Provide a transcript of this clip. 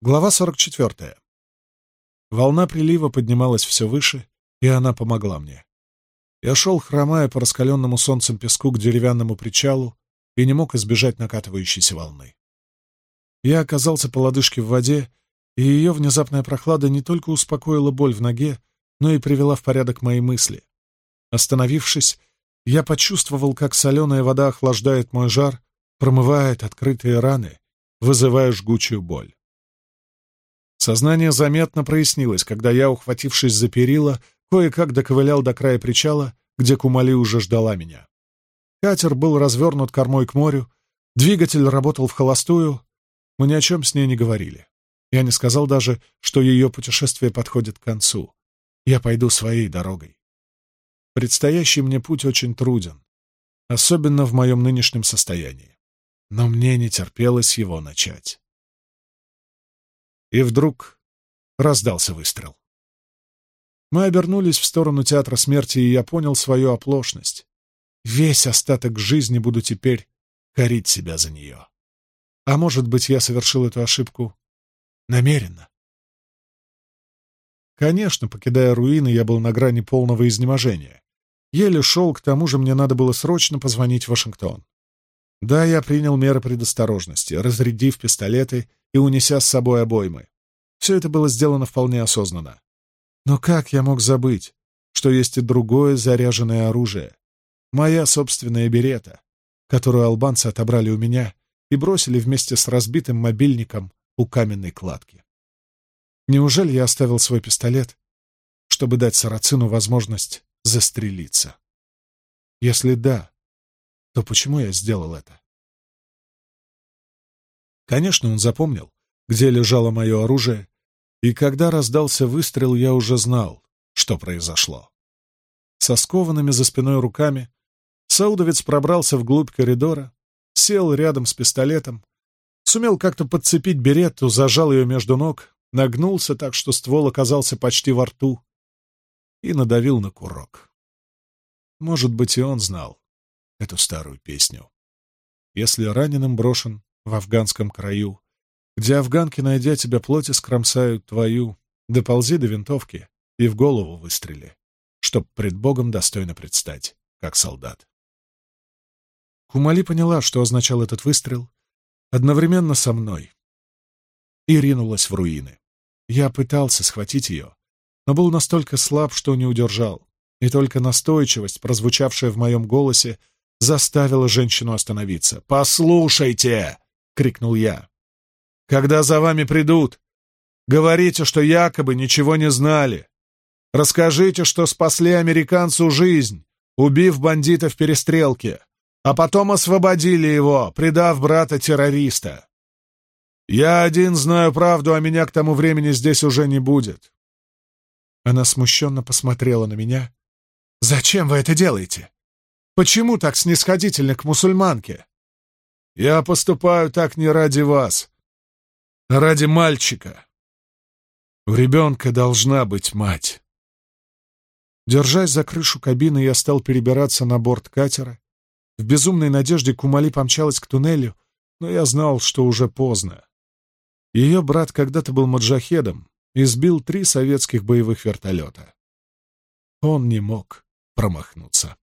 Глава 44. Волна прилива поднималась все выше, и она помогла мне. Я шел, хромая по раскаленному солнцем песку к деревянному причалу и не мог избежать накатывающейся волны. Я оказался по лодыжке в воде, и ее внезапная прохлада не только успокоила боль в ноге, но и привела в порядок мои мысли. Остановившись, я почувствовал, как соленая вода охлаждает мой жар, промывает открытые раны, вызывая жгучую боль. Сознание заметно прояснилось, когда я, ухватившись за перила, кое-как доковылял до края причала, где Кумали уже ждала меня. Катер был развернут кормой к морю, двигатель работал в холостую, мы ни о чем с ней не говорили. Я не сказал даже, что ее путешествие подходит к концу. Я пойду своей дорогой. Предстоящий мне путь очень труден, особенно в моем нынешнем состоянии. Но мне не терпелось его начать. И вдруг раздался выстрел. Мы обернулись в сторону театра смерти, и я понял свою оплошность. Весь остаток жизни буду теперь корить себя за нее. А может быть, я совершил эту ошибку намеренно. Конечно, покидая руины, я был на грани полного изнеможения. Еле шел, к тому же мне надо было срочно позвонить в Вашингтон. Да, я принял меры предосторожности, разрядив пистолеты и унеся с собой обоймы. Все это было сделано вполне осознанно. Но как я мог забыть, что есть и другое заряженное оружие? Моя собственная берета, которую албанцы отобрали у меня и бросили вместе с разбитым мобильником у каменной кладки. Неужели я оставил свой пистолет, чтобы дать Сарацину возможность застрелиться? Если да, то почему я сделал это? Конечно, он запомнил, где лежало мое оружие, и когда раздался выстрел, я уже знал, что произошло. Со скованными за спиной руками Саудовец пробрался вглубь коридора, сел рядом с пистолетом, сумел как-то подцепить беретту, зажал ее между ног, нагнулся так, что ствол оказался почти во рту, и надавил на курок. Может быть, и он знал, эту старую песню. Если раненым брошен в афганском краю, где афганки, найдя тебя плоти, скромсают твою, доползи до винтовки и в голову выстрели, чтоб пред Богом достойно предстать, как солдат. Кумали поняла, что означал этот выстрел, одновременно со мной, и ринулась в руины. Я пытался схватить ее, но был настолько слаб, что не удержал, и только настойчивость, прозвучавшая в моем голосе, заставила женщину остановиться. «Послушайте!» — крикнул я. «Когда за вами придут, говорите, что якобы ничего не знали. Расскажите, что спасли американцу жизнь, убив бандита в перестрелке, а потом освободили его, предав брата-террориста. Я один знаю правду, а меня к тому времени здесь уже не будет». Она смущенно посмотрела на меня. «Зачем вы это делаете?» Почему так снисходительны к мусульманке? Я поступаю так не ради вас, а ради мальчика. У ребенка должна быть мать. Держась за крышу кабины, я стал перебираться на борт катера. В безумной надежде Кумали помчалась к туннелю, но я знал, что уже поздно. Ее брат когда-то был маджахедом и сбил три советских боевых вертолета. Он не мог промахнуться.